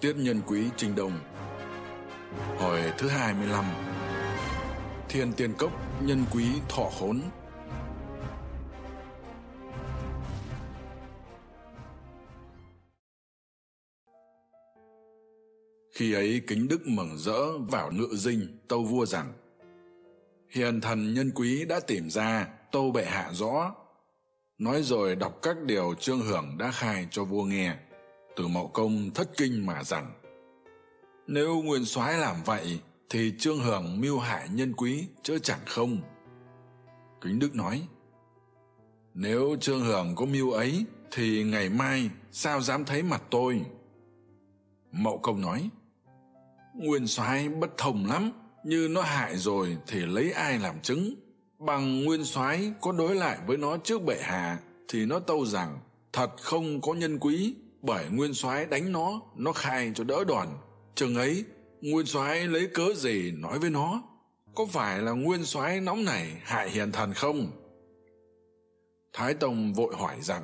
Tiết nhân quý Trình Đồng. Hồi thứ 25 Thiên tiên cốc nhân quý thọ khốn. Khi ấy kính đức mừng rỡ vào ngựa dinh tâu vua rằng, Hiền thần nhân quý đã tìm ra tâu bệ hạ rõ. Nói rồi đọc các điều trương hưởng đã khai cho vua nghe từ mậu công thất kinh mà rằng, nếu nguyên soái làm vậy, thì trương hưởng mưu hại nhân quý, chớ chẳng không. Kính đức nói, nếu trương hưởng có mưu ấy, thì ngày mai sao dám thấy mặt tôi? Mậu công nói, nguyên soái bất thông lắm, như nó hại rồi thì lấy ai làm chứng? Bằng nguyên soái có đối lại với nó trước bệ hạ, thì nó tâu rằng thật không có nhân quý bởi nguyên soái đánh nó nó khai cho đỡ đòn. Chừng ấy, nguyên soái lấy cớ gì nói với nó? Có phải là nguyên soái nóng này hại hiền thần không? Thái tông vội hỏi rằng,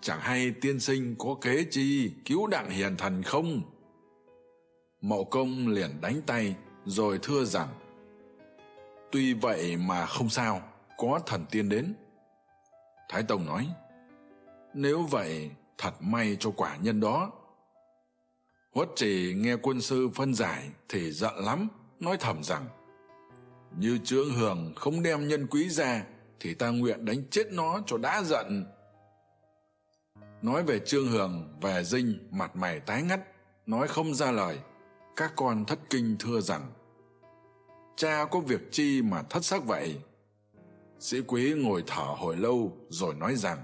chẳng hay tiên sinh có kế chi cứu đặng hiền thần không? Mậu công liền đánh tay, rồi thưa rằng, tuy vậy mà không sao, có thần tiên đến. Thái tông nói, nếu vậy thật may cho quả nhân đó. Huất trì nghe quân sư phân giải thì giận lắm, nói thầm rằng, như trương hường không đem nhân quý ra thì ta nguyện đánh chết nó cho đã giận. Nói về trương hường, về dinh, mặt mày tái ngắt, nói không ra lời. Các con thất kinh thưa rằng, cha có việc chi mà thất sắc vậy? Sĩ quý ngồi thở hồi lâu rồi nói rằng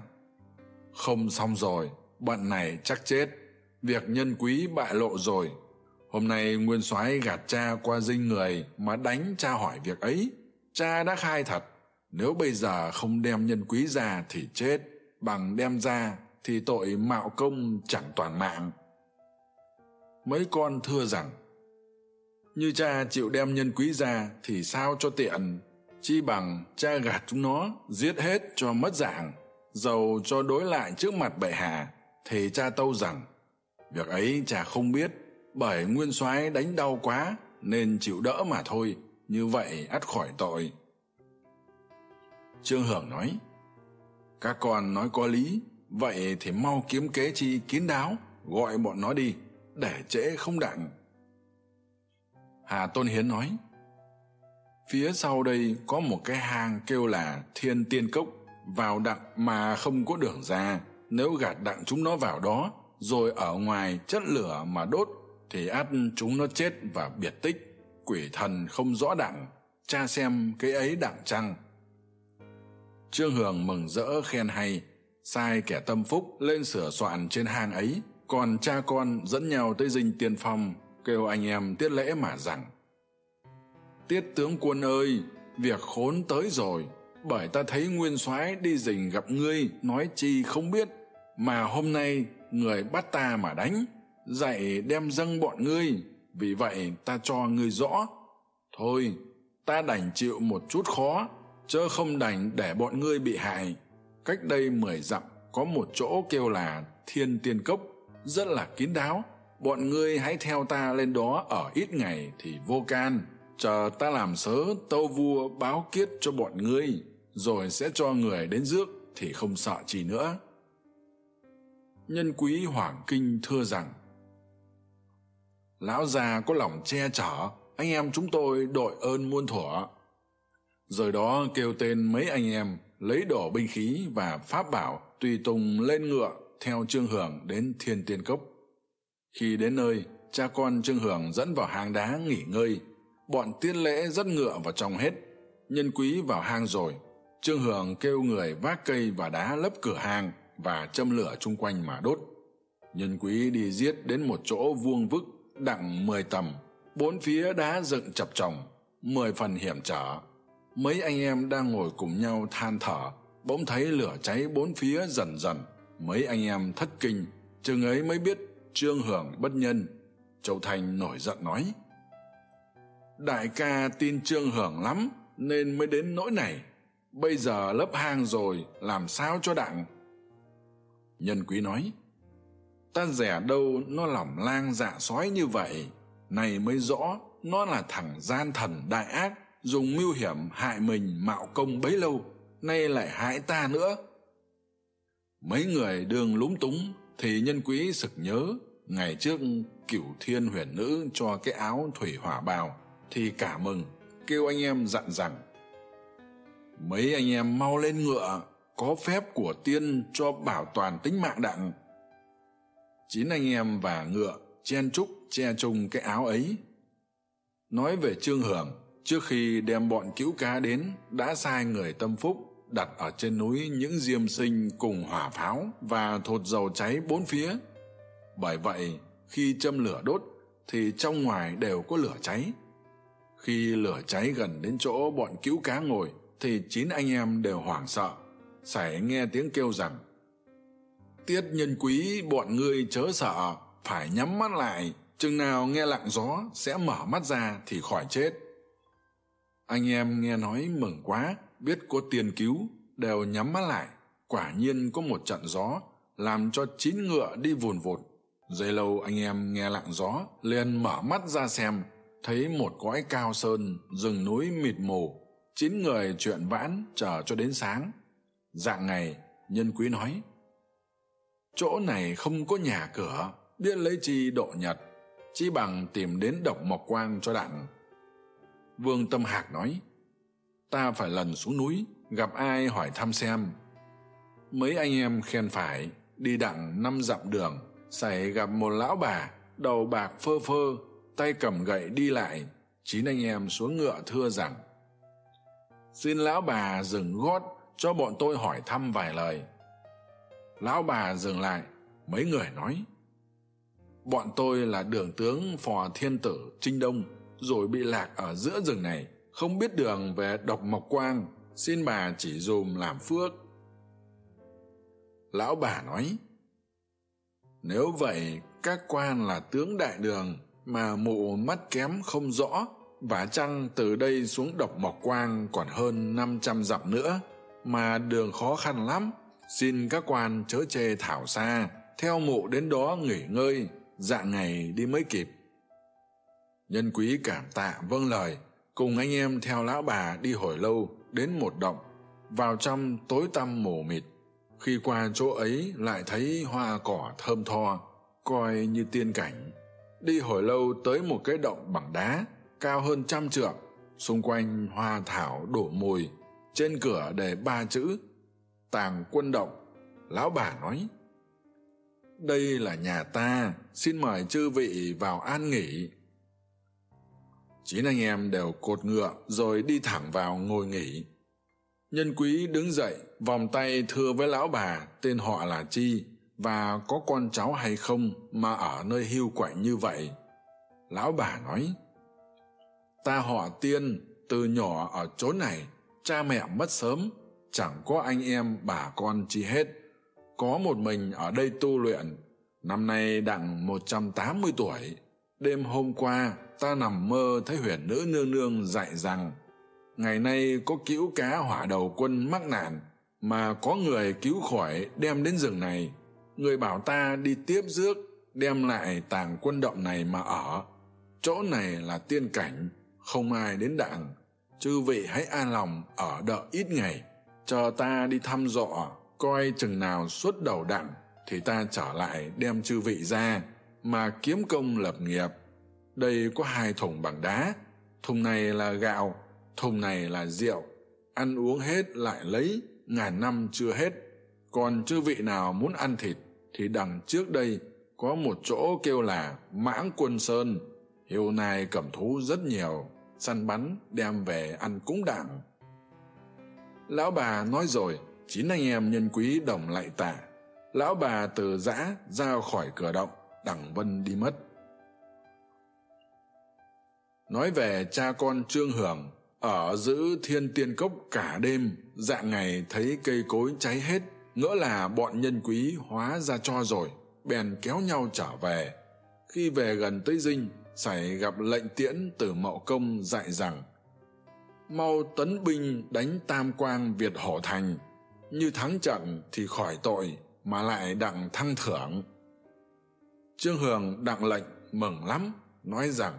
không xong rồi, bọn này chắc chết. Việc nhân quý bại lộ rồi. Hôm nay nguyên soái gạt cha qua dinh người mà đánh cha hỏi việc ấy. Cha đã khai thật, nếu bây giờ không đem nhân quý ra thì chết. Bằng đem ra thì tội mạo công chẳng toàn mạng. Mấy con thưa rằng, như cha chịu đem nhân quý ra thì sao cho tiện? Chi bằng cha gạt chúng nó, giết hết cho mất dạng dầu cho đối lại trước mặt bệ hạ thì cha tâu rằng, việc ấy cha không biết, bởi nguyên soái đánh đau quá, nên chịu đỡ mà thôi, như vậy ắt khỏi tội. Trương hưởng nói, các con nói có lý, vậy thì mau kiếm kế chi kín đáo, gọi bọn nó đi, để trễ không đặng. Hà tôn hiến nói, phía sau đây có một cái hang kêu là thiên tiên cốc vào đặng mà không có đường ra. Nếu gạt đặng chúng nó vào đó, rồi ở ngoài chất lửa mà đốt, thì ắt chúng nó chết và biệt tích. Quỷ thần không rõ đặng cha xem cái ấy đặng chăng? Trương hường mừng rỡ khen hay, sai kẻ tâm phúc lên sửa soạn trên hang ấy. Còn cha con dẫn nhau tới dinh tiên phong, kêu anh em tiết lễ mà rằng, tiết tướng quân ơi, việc khốn tới rồi bởi ta thấy nguyên soái đi rình gặp ngươi, nói chi không biết, mà hôm nay người bắt ta mà đánh, dạy đem dâng bọn ngươi, vì vậy ta cho ngươi rõ. Thôi, ta đành chịu một chút khó, chớ không đành để bọn ngươi bị hại. Cách đây mười dặm, có một chỗ kêu là thiên tiên cốc, rất là kín đáo. Bọn ngươi hãy theo ta lên đó ở ít ngày thì vô can chờ ta làm sớ, tâu vua báo kiết cho bọn ngươi, rồi sẽ cho người đến rước thì không sợ chi nữa. Nhân quý hoảng kinh thưa rằng, lão già có lòng che chở, anh em chúng tôi đội ơn muôn thuở. Rồi đó kêu tên mấy anh em, lấy đổ binh khí và pháp bảo tùy tùng lên ngựa theo trương hưởng đến thiên tiên cốc. Khi đến nơi, cha con trương hưởng dẫn vào hang đá nghỉ ngơi bọn tiên lễ dắt ngựa vào trong hết, nhân quý vào hang rồi. Trương hường kêu người vác cây và đá lấp cửa hang và châm lửa chung quanh mà đốt. Nhân quý đi giết đến một chỗ vuông vức, đặng mười tầm. Bốn phía đá dựng chập chồng, mười phần hiểm trở. Mấy anh em đang ngồi cùng nhau than thở, bỗng thấy lửa cháy bốn phía dần dần. Mấy anh em thất kinh, chừng ấy mới biết trương hưởng bất nhân. Châu thành nổi giận nói đại ca tin trương hưởng lắm, nên mới đến nỗi này. Bây giờ lấp hang rồi, làm sao cho đặng? Nhân quý nói, ta rẻ đâu nó lỏng lang dạ sói như vậy. Này mới rõ, nó là thằng gian thần đại ác, dùng mưu hiểm hại mình mạo công bấy lâu, nay lại hại ta nữa. Mấy người đường lúng túng, thì nhân quý sực nhớ, ngày trước cửu thiên huyền nữ cho cái áo thủy hỏa bào thì cả mừng, kêu anh em dặn rằng, mấy anh em mau lên ngựa, có phép của tiên cho bảo toàn tính mạng đặng. Chín anh em và ngựa chen trúc che chung cái áo ấy. Nói về trương hưởng trước khi đem bọn cứu cá đến, đã sai người tâm phúc đặt ở trên núi những diêm sinh cùng hỏa pháo và thột dầu cháy bốn phía. Bởi vậy, khi châm lửa đốt, thì trong ngoài đều có lửa cháy khi lửa cháy gần đến chỗ bọn cứu cá ngồi, thì chín anh em đều hoảng sợ sảy nghe tiếng kêu rằng, tiết nhân quý, bọn ngươi chớ sợ, phải nhắm mắt lại, chừng nào nghe lặng gió sẽ mở mắt ra thì khỏi chết. Anh em nghe nói mừng quá, biết có tiền cứu, đều nhắm mắt lại. Quả nhiên có một trận gió, làm cho chín ngựa đi vùn vụt. Dây lâu anh em nghe lặng gió, liền mở mắt ra xem thấy một cõi cao sơn, rừng núi mịt mù, chín người chuyện vãn chờ cho đến sáng. Dạng ngày, nhân quý nói, chỗ này không có nhà cửa, biết lấy chi độ nhật, chi bằng tìm đến độc mộc quang cho đặng. Vương tâm hạc nói, ta phải lần xuống núi, gặp ai hỏi thăm xem. Mấy anh em khen phải, đi đặng năm dặm đường, xảy gặp một lão bà, đầu bạc phơ phơ tay cầm gậy đi lại, chín anh em xuống ngựa thưa rằng, xin lão bà dừng gót cho bọn tôi hỏi thăm vài lời. Lão bà dừng lại, mấy người nói, bọn tôi là đường tướng phò thiên tử trinh đông, rồi bị lạc ở giữa rừng này, không biết đường về độc mộc quang, xin bà chỉ dùm làm phước. Lão bà nói, nếu vậy, các quan là tướng đại đường mà mụ mắt kém không rõ vả chăng từ đây xuống độc mộc quang còn hơn năm trăm dặm nữa, mà đường khó khăn lắm. Xin các quan chớ chê thảo xa. Theo mụ đến đó nghỉ ngơi dạng ngày đi mới kịp. Nhân quý cảm tạ vâng lời. Cùng anh em theo lão bà đi hồi lâu, đến một động. Vào trong tối tăm mù mịt, khi qua chỗ ấy lại thấy hoa cỏ thơm tho, coi như tiên cảnh đi hồi lâu tới một cái động bằng đá, cao hơn trăm trượng, xung quanh hoa thảo đổ mùi trên cửa đề ba chữ, tàng quân động. Lão bà nói, đây là nhà ta, xin mời chư vị vào an nghỉ. Chín anh em đều cột ngựa rồi đi thẳng vào ngồi nghỉ. Nhân quý đứng dậy, vòng tay thưa với lão bà, tên họ là chi và có con cháu hay không mà ở nơi hưu quạnh như vậy? Lão bà nói, ta họ tiên, từ nhỏ ở chỗ này, cha mẹ mất sớm, chẳng có anh em bà con chi hết. Có một mình ở đây tu luyện, năm nay đặng một trăm tám mươi tuổi. Đêm hôm qua, ta nằm mơ thấy huyền nữ nương nương dạy rằng, ngày nay có cữu cá hỏa đầu quân mắc nạn, mà có người cứu khỏi đem đến rừng này người bảo ta đi tiếp rước, đem lại tàng quân động này mà ở. Chỗ này là tiên cảnh, không ai đến đặng. Chư vị hãy an lòng ở đợi ít ngày chờ ta đi thăm dọ, coi chừng nào xuất đầu đặng, thì ta trở lại đem chư vị ra, mà kiếm công lập nghiệp. Đây có hai thùng bằng đá, thùng này là gạo, thùng này là rượu. Ăn uống hết lại lấy, ngàn năm chưa hết. Còn chư vị nào muốn ăn thịt thì đằng trước đây có một chỗ kêu là mãng quân sơn. Hiệu nai cầm thú rất nhiều, săn bắn, đem về ăn cũng đạm lão bà nói rồi, chín anh em nhân quý đồng lại tả lão bà từ giã ra khỏi cửa động, đằng vân đi mất. Nói về cha con trương hưởng, ở giữ thiên tiên cốc cả đêm, dạng ngày thấy cây cối cháy hết ngỡ là bọn nhân quý hóa ra cho rồi, bèn kéo nhau trở về. Khi về gần tới dinh xảy gặp lệnh tiễn từ mậu công dạy rằng, mau tấn binh đánh tam quang việt hổ thành. Như thắng trận thì khỏi tội mà lại đặng thăng thưởng. Trương hường đặng lệnh mừng lắm, nói rằng,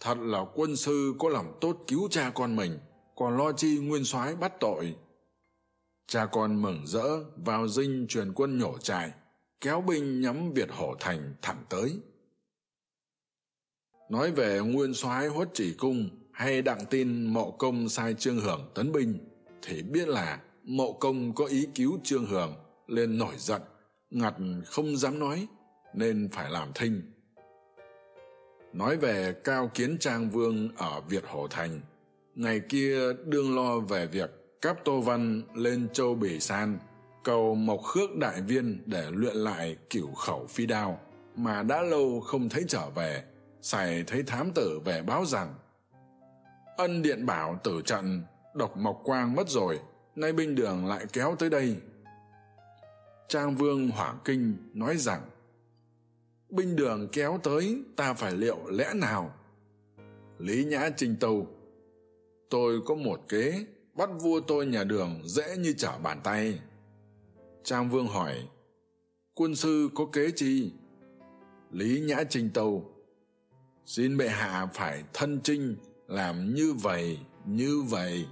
thật là quân sư có lòng tốt cứu cha con mình, còn lo chi nguyên soái bắt tội cha con mừng rỡ vào dinh truyền quân nhổ trài kéo binh nhắm việt hổ thành thẳng tới. Nói về nguyên soái huất chỉ cung hay đặng tin mộ công sai trương hưởng tấn binh, thì biết là mộ công có ý cứu trương hưởng lên nổi giận, ngặt không dám nói, nên phải làm thinh. Nói về cao kiến trang vương ở việt hổ thành, ngày kia đương lo về việc cáp tô văn lên châu bể san, cầu mộc khước đại viên để luyện lại cửu khẩu phi đao, mà đã lâu không thấy trở về, sài thấy thám tử về báo rằng, ân điện bảo tử trận, độc mộc quang mất rồi, nay binh đường lại kéo tới đây. Trang vương hỏa kinh nói rằng, binh đường kéo tới, ta phải liệu lẽ nào? Lý nhã trinh tâu, tôi có một kế bắt vua tôi nhà đường dễ như trở bàn tay. Trang vương hỏi, quân sư có kế chi? Lý nhã trình tâu, xin bệ hạ phải thân trinh làm như vậy như vậy.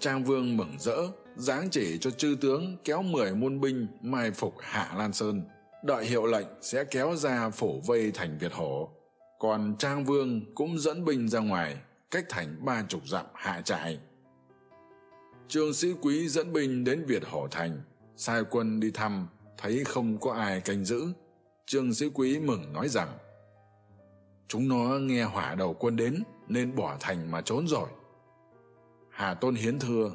Trang vương mừng rỡ, giáng chỉ cho chư tướng kéo mười muôn binh mai phục hạ lan sơn. Đợi hiệu lệnh sẽ kéo ra phổ vây thành việt hổ còn trang vương cũng dẫn binh ra ngoài, cách thành ba chục dặm hạ trại trương sĩ quý dẫn binh đến việt hổ thành. Sai quân đi thăm, thấy không có ai canh giữ. Trương sĩ quý mừng nói rằng, chúng nó nghe hỏa đầu quân đến, nên bỏ thành mà trốn rồi. Hà tôn hiến thưa,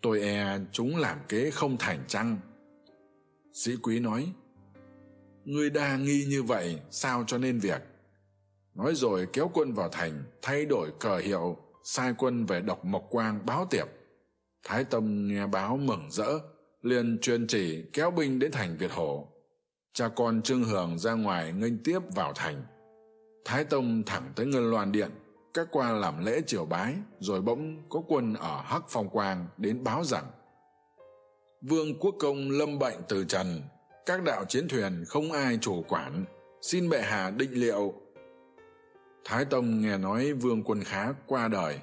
tôi e chúng làm kế không thành trăng. sĩ quý nói, ngươi đa nghi như vậy, sao cho nên việc? Nói rồi kéo quân vào thành, thay đổi cờ hiệu sai quân về độc mộc quang báo tiệp. Thái tông nghe báo mừng rỡ, liền chuyên chỉ kéo binh đến thành việt hổ cha con trương hưởng ra ngoài nghênh tiếp vào thành. Thái tông thẳng tới ngân loan điện, các qua làm lễ triều bái, rồi bỗng có quân ở hắc phong quang đến báo rằng, vương quốc công lâm bệnh từ trần, các đạo chiến thuyền không ai chủ quản, xin bệ hạ định liệu thái tông nghe nói vương quân khá qua đời,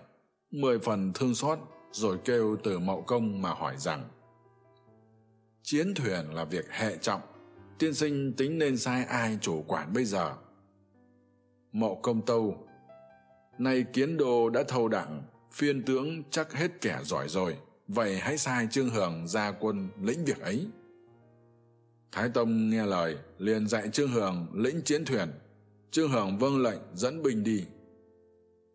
mười phần thương xót rồi kêu từ mậu công mà hỏi rằng, chiến thuyền là việc hệ trọng, tiên sinh tính nên sai ai chủ quản bây giờ? Mậu công tâu, nay kiến đồ đã thâu đặng phiên tướng chắc hết kẻ giỏi rồi, vậy hãy sai trương hưởng ra quân lĩnh việc ấy. Thái tông nghe lời, liền dạy trương hưởng lĩnh chiến thuyền trương hưởng vâng lệnh dẫn bình đi.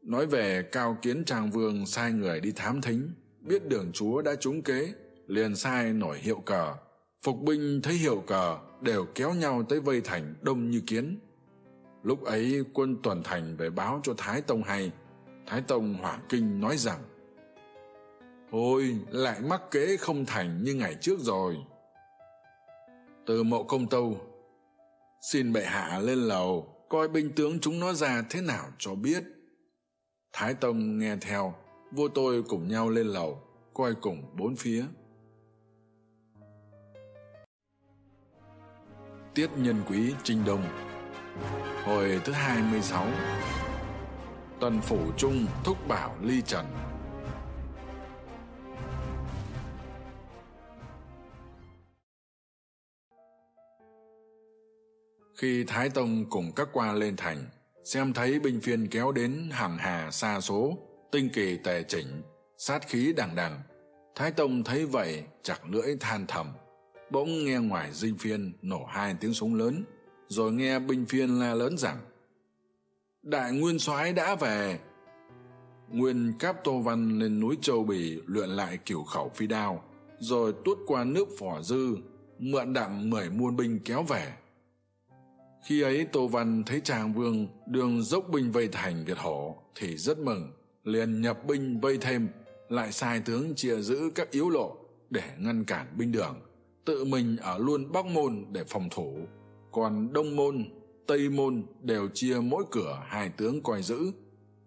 Nói về cao kiến trang vương sai người đi thám thính, biết đường chúa đã trúng kế, liền sai nổi hiệu cờ. Phục binh thấy hiệu cờ, đều kéo nhau tới vây thành đông như kiến. Lúc ấy, quân tuần thành về báo cho thái tông hay. Thái tông hỏa kinh nói rằng, ôi, lại mắc kế không thành như ngày trước rồi. Từ mộ công tâu, xin bệ hạ lên lầu coi binh tướng chúng nó ra thế nào cho biết. Thái tông nghe theo, vua tôi cùng nhau lên lầu, coi cùng bốn phía. Tiết nhân quý trinh đông, hồi thứ hai mươi sáu. Tần phủ trung thúc bảo ly trần. khi thái tông cùng các quan lên thành, xem thấy binh phiên kéo đến hàng hà xa số, tinh kỳ tề chỉnh, sát khí đằng đằng, thái tông thấy vậy chặt lưỡi than thầm, bỗng nghe ngoài dinh phiên nổ hai tiếng súng lớn, rồi nghe binh phiên la lớn rằng, đại nguyên soái đã về. Nguyên cáp tô văn lên núi châu bì luyện lại cửu khẩu phi đao, rồi tuốt qua nước phỏ dư, mượn đặng mười muôn binh kéo về khi ấy tô văn thấy tràng vương đường dốc binh vây thành việt hổ thì rất mừng, liền nhập binh vây thêm, lại sai tướng chia giữ các yếu lộ để ngăn cản binh đường, tự mình ở luôn bắc môn để phòng thủ. Còn đông môn, tây môn đều chia mỗi cửa hai tướng coi giữ.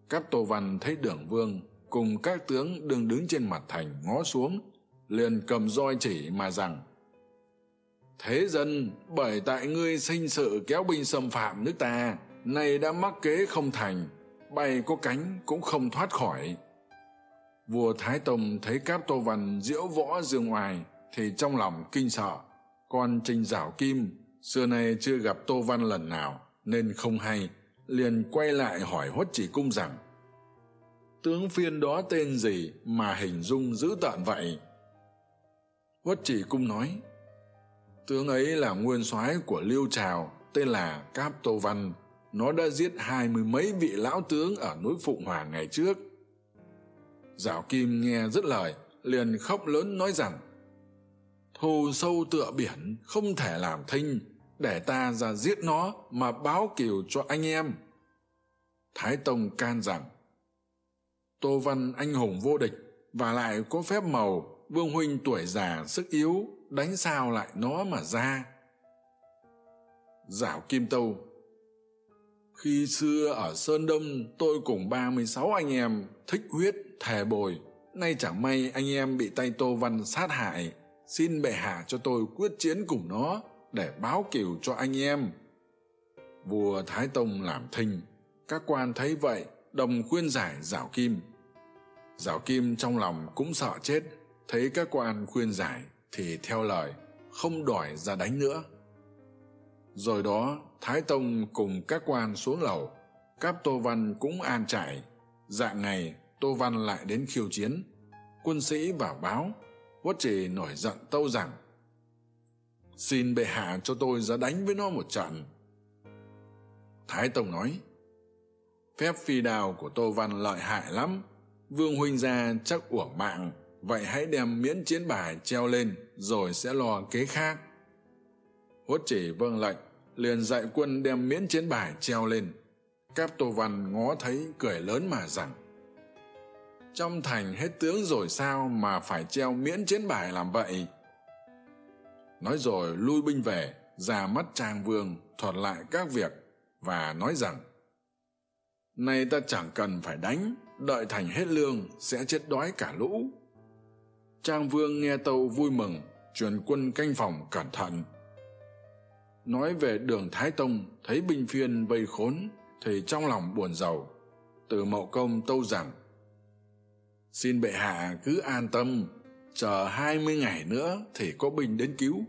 Các tô văn thấy đường vương cùng các tướng đường đứng trên mặt thành ngó xuống, liền cầm roi chỉ mà rằng thế dân bởi tại ngươi sinh sự kéo binh xâm phạm nước ta nay đã mắc kế không thành bay có cánh cũng không thoát khỏi. Vua thái tông thấy cáp tô văn diễu võ dương ngoài thì trong lòng kinh sợ, con trinh giảo kim xưa nay chưa gặp tô văn lần nào nên không hay, liền quay lại hỏi huất chỉ cung rằng, tướng phiên đó tên gì mà hình dung dữ tợn vậy? Huất chỉ cung nói tướng ấy là nguyên soái của liêu trào, tên là cáp tô văn. Nó đã giết hai mươi mấy vị lão tướng ở núi phụng hòa ngày trước. Giảo kim nghe dứt lời, liền khóc lớn nói rằng, thù sâu tựa biển, không thể làm thinh. Để ta ra giết nó mà báo cừu cho anh em. Thái tông can rằng, tô văn anh hùng vô địch và lại có phép màu, vương huynh tuổi già sức yếu đánh sao lại nó mà ra. Giảo kim tâu, khi xưa ở sơn đông, tôi cùng ba mươi sáu anh em thích huyết thề bồi. Nay chẳng may anh em bị tay tô văn sát hại. Xin bệ hạ cho tôi quyết chiến cùng nó để báo cửu cho anh em. Vua thái tông làm thinh. Các quan thấy vậy, đồng khuyên giải giảo kim. Giảo kim trong lòng cũng sợ chết. Thấy các quan khuyên giải thì theo lời, không đòi ra đánh nữa. Rồi đó, thái tông cùng các quan xuống lầu. Cáp tô văn cũng an trải. Dạng ngày, tô văn lại đến khiêu chiến. Quân sĩ vào báo quất trì nổi giận tâu rằng, xin bệ hạ cho tôi ra đánh với nó một trận. Thái tông nói, phép phi đào của tô văn lợi hại lắm. Vương huynh gia chắc uổng mạng vậy hãy đem miễn chiến bài treo lên, rồi sẽ lo kế khác. Hốt chỉ vâng lệnh, liền dạy quân đem miễn chiến bài treo lên. Cáp tô văn ngó thấy, cười lớn mà rằng, trong thành hết tướng rồi sao mà phải treo miễn chiến bài làm vậy? Nói rồi lui binh về, ra mắt trang vương, thuật lại các việc và nói rằng, nay ta chẳng cần phải đánh, đợi thành hết lương sẽ chết đói cả lũ trang vương nghe tâu vui mừng, truyền quân canh phòng cẩn thận. Nói về đường thái tông, thấy binh phiên vây khốn, thì trong lòng buồn rầu. Từ mậu công tâu rằng, xin bệ hạ cứ an tâm, chờ hai mươi ngày nữa thì có binh đến cứu.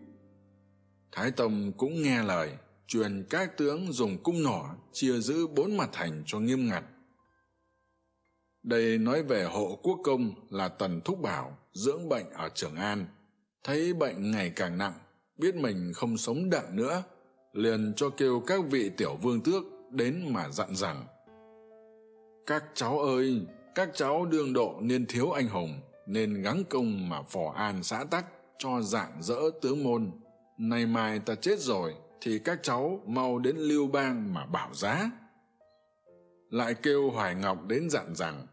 Thái tông cũng nghe lời, truyền các tướng dùng cung nỏ chia giữ bốn mặt thành cho nghiêm ngặt. Đây nói về hộ quốc công là tần thúc bảo dưỡng bệnh ở trường an. Thấy bệnh ngày càng nặng, biết mình không sống đặng nữa, liền cho kêu các vị tiểu vương tước đến mà dặn rằng, các cháu ơi, các cháu đương độ nên thiếu anh hùng, nên gắng công mà phò an xã tắc cho dạng dỡ tướng môn. Nay mai ta chết rồi, thì các cháu mau đến lưu bang mà bảo giá. Lại kêu hoài ngọc đến dặn rằng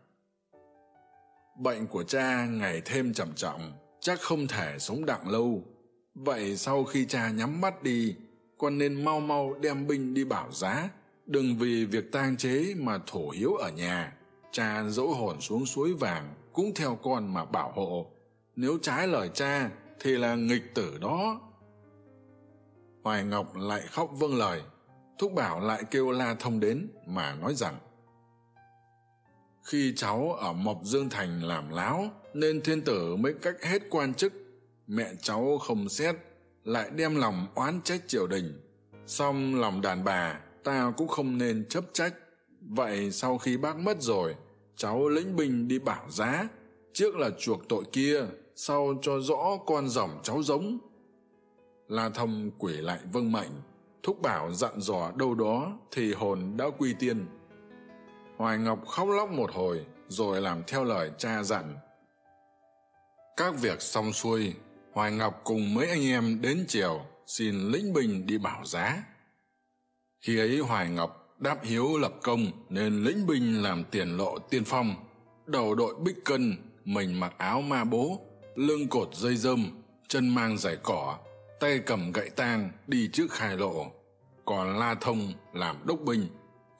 bệnh của cha ngày thêm trầm trọng, chắc không thể sống đặng lâu. Vậy sau khi cha nhắm mắt đi, con nên mau mau đem binh đi bảo giá. Đừng vì việc tang chế mà thổ hiếu ở nhà. Cha dỗ hồn xuống suối vàng cũng theo con mà bảo hộ. Nếu trái lời cha thì là nghịch tử đó. Hoài ngọc lại khóc vâng lời. Thúc bảo lại kêu la thông đến mà nói rằng khi cháu ở mộc dương thành làm láo, nên thiên tử mới cách hết quan chức. Mẹ cháu không xét, lại đem lòng oán trách triều đình. Song lòng đàn bà, ta cũng không nên chấp trách. Vậy sau khi bác mất rồi, cháu lĩnh binh đi bảo giá. Trước là chuộc tội kia, sau cho rõ con dòng cháu giống. La thông quỷ lại vâng mệnh, thúc bảo dặn dò đâu đó thì hồn đã quy tiên hoài ngọc khóc lóc một hồi, rồi làm theo lời cha dặn. Các việc xong xuôi, hoài ngọc cùng mấy anh em đến chiều xin lĩnh binh đi bảo giá. Khi ấy hoài ngọc đáp hiếu lập công nên lĩnh binh làm tiền lộ tiên phong, đầu đội bích cân, mình mặc áo ma bố, lưng cột dây dơm chân mang giải cỏ, tay cầm gậy tang đi trước khai lộ, còn la thông làm đốc binh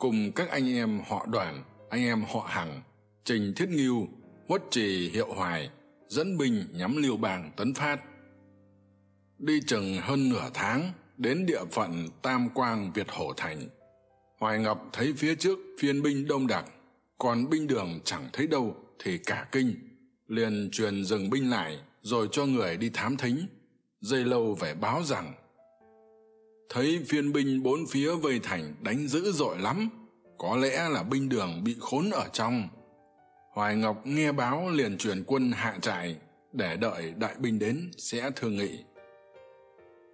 cùng các anh em họ đoàn, anh em họ hằng trình thiết nghiêu huất trì hiệu hoài, dẫn binh nhắm liêu bang tấn phát. Đi chừng hơn nửa tháng, đến địa phận tam quang việt hổ thành. Hoài ngọc thấy phía trước phiên binh đông đặc, còn binh đường chẳng thấy đâu thì cả kinh, liền truyền dừng binh lại rồi cho người đi thám thính. Dây lâu về báo rằng thấy phiên binh bốn phía vây thành đánh dữ dội lắm. Có lẽ là binh đường bị khốn ở trong. Hoài ngọc nghe báo liền truyền quân hạ trại, để đợi đại binh đến sẽ thương nghị.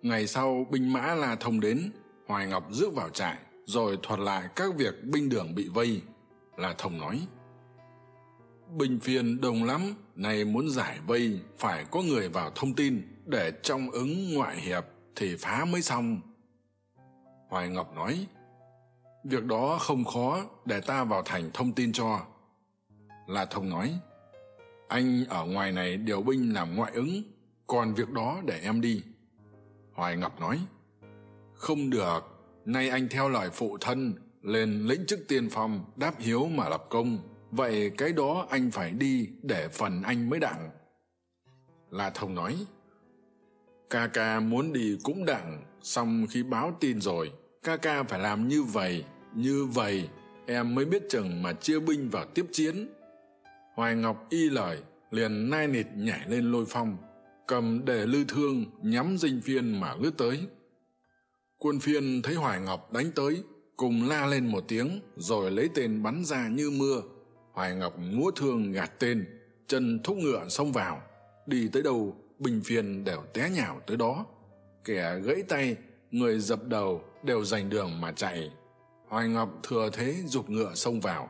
Ngày sau binh mã là thông đến, hoài ngọc rước vào trại, rồi thuật lại các việc binh đường bị vây. Là thông nói binh phiền đông lắm, nay muốn giải vây, phải có người vào thông tin, để trong ứng ngoại hiệp thì phá mới xong hoài ngọc nói, việc đó không khó để ta vào thành thông tin cho. La thông nói, anh ở ngoài này điều binh làm ngoại ứng, còn việc đó để em đi. Hoài ngọc nói, không được, nay anh theo lời phụ thân lên lĩnh chức tiên phong đáp hiếu mà lập công, vậy cái đó anh phải đi để phần anh mới đặng. La thông nói ca ca muốn đi cũng đặng, xong khi báo tin rồi, ca ca phải làm như vậy như vậy, em mới biết chừng mà chia binh vào tiếp chiến. Hoài ngọc y lời, liền nai nịt nhảy lên lôi phong, cầm để lư thương nhắm dinh phiên mà lướt tới. Quân phiên thấy hoài ngọc đánh tới, cùng la lên một tiếng, rồi lấy tên bắn ra như mưa. Hoài ngọc múa thương gạt tên, chân thúc ngựa xông vào, đi tới đâu bình phiền đều té nhào tới đó. Kẻ gãy tay, người dập đầu đều giành đường mà chạy. Hoài ngọc thừa thế g ụ c ngựa xông vào.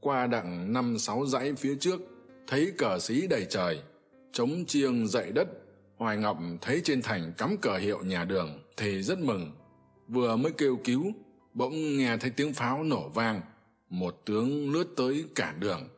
Qua đặng năm sáu dãy phía trước, thấy cờ xí đầy trời. Trống chiêng dậy đất, hoài ngọc thấy trên thành cắm cờ hiệu nhà đường thì rất mừng. Vừa mới kêu cứu, bỗng nghe thấy tiếng pháo nổ vang. Một tướng lướt tới cả đường.